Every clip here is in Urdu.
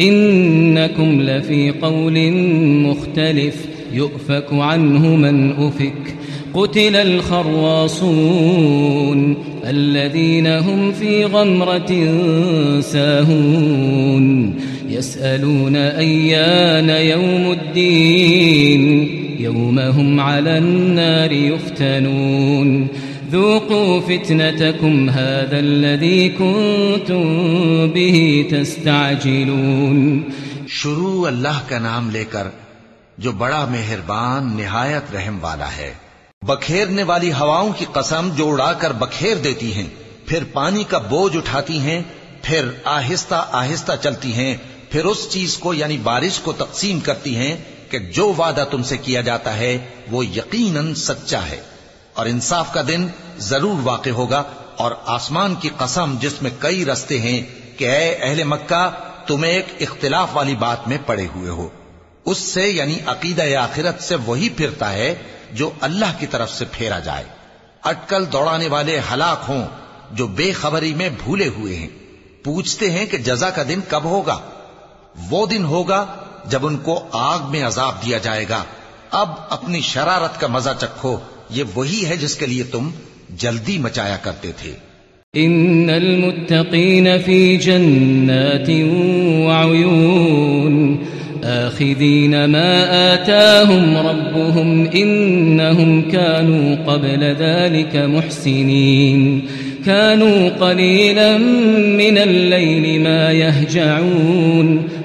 إنكم لفي قول مختلف يؤفك عنه من أفك قتل الخراصون الذين هم في غمرة ساهون يسألون أيان يوم الدين يوم هم على النار يفتنون. ذوقوا فتنتكم هذا الذي كنتم به تستعجلون. شروع اللہ کا نام لے کر جو بڑا مہربان، نہایت رحم والا ہے۔ بکھیرنے والی ہواؤں کی قسم جو اڑا کر بکھیر دیتی ہیں، پھر پانی کا بوجھ اٹھاتی ہیں، پھر آہستہ آہستہ چلتی ہیں، پھر اس چیز کو یعنی بارش کو تقسیم کرتی ہیں۔ کہ جو وعدہ تم سے کیا جاتا ہے، وہ یقیناً سچا ہے۔ اور انصاف کا دن ضرور واقع ہوگا، اور آسمان کی قسم جس میں کئی رستے ہیں کہ اے اہل مکہ، تم ایک اختلاف والی بات میں پڑے ہوئے ہو۔ اس سے یعنی عقیدہ آخرت سے وہی پھرتا ہے جو اللہ کی طرف سے پھیرا جائے۔ اٹکل دوڑانے والے ہلاک ہوں جو بے خبری میں بھولے ہوئے ہیں۔ پوچھتے ہیں کہ جزا کا دن کب ہوگا؟ وہ دن ہوگا جب ان کو آگ میں عذاب دیا جائے گا، اب اپنی شرارت کا مزہ چکھو، یہ وہی ہے جس کے لیے تم جلدی مچایا کرتے تھے۔ إن المتقين في جنات وعيون آخذين ما آتاهم ربهم إنهم كانوا قبل ذلك محسنين كانوا قليلا من الليل ما يهجعون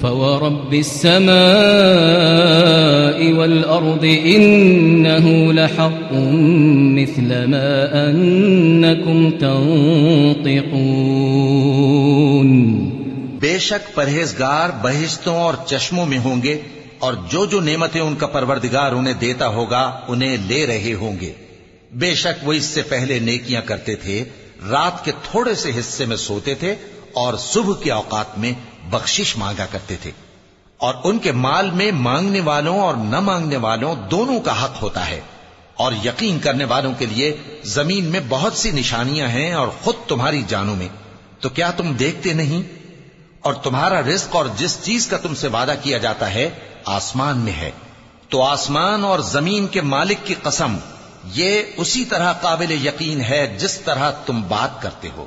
فورب السماء والأرض إنه لحق مثل ما أنكم تنطقون بے شک پرہیزگار بہشتوں اور چشموں میں ہوں گے اور جو جو نعمتیں ان کا پروردگار انہیں دیتا ہوگا انہیں لے رہے ہوں گے۔ بے شک وہ اس سے پہلے نیکیاں کرتے تھے، رات کے تھوڑے سے حصے میں سوتے تھے اور صبح کے اوقات میں بخشش مانگا کرتے تھے۔ اور ان کے مال میں مانگنے والوں اور نہ مانگنے والوں دونوں کا حق ہوتا ہے۔ اور یقین کرنے والوں کے لیے زمین میں بہت سی نشانیاں ہیں اور خود تمہاری جانوں میں۔ تو کیا تم دیکھتے نہیں؟ اور تمہارا رزق اور جس چیز کا تم سے وعدہ کیا جاتا ہے آسمان میں ہے۔ تو آسمان اور زمین کے مالک کی قسم، یہ اسی طرح قابل یقین ہے جس طرح تم بات کرتے ہو۔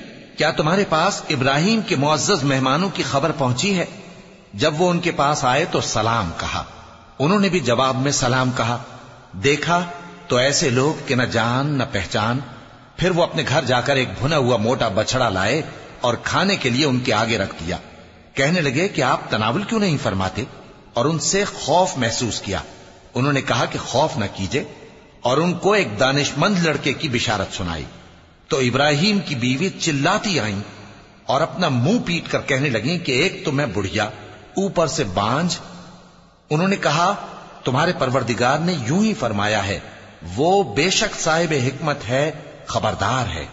کیا تمہارے پاس ابراہیم کے معزز مہمانوں کی خبر پہنچی ہے؟ جب وہ ان کے پاس آئے تو سلام کہا۔ انہوں نے بھی جواب میں سلام کہا۔ دیکھا تو ایسے لوگ کہ نہ جان، نہ پہچان۔ پھر وہ اپنے گھر جا کر ایک بھنا ہوا موٹا بچڑا لائے اور کھانے کے لیے ان کے آگے رکھ دیا۔ کہنے لگے کہ آپ تناول کیوں نہیں فرماتے؟ اور ان سے خوف محسوس کیا۔ انہوں نے کہا کہ خوف نہ کیجیے۔ اور ان کو ایک دانش مند لڑکے کی بشارت سنائی۔ تو ابراہیم کی بیوی چلاتی آئیں اور اپنا منہ پیٹ کر کہنے لگیں کہ ایک تو میں بڑھیا، اوپر سے بانج انہوں نے کہا، تمہارے پروردگار نے یوں ہی فرمایا ہے، وہ بے شک صاحب حکمت ہے، خبردار ہے۔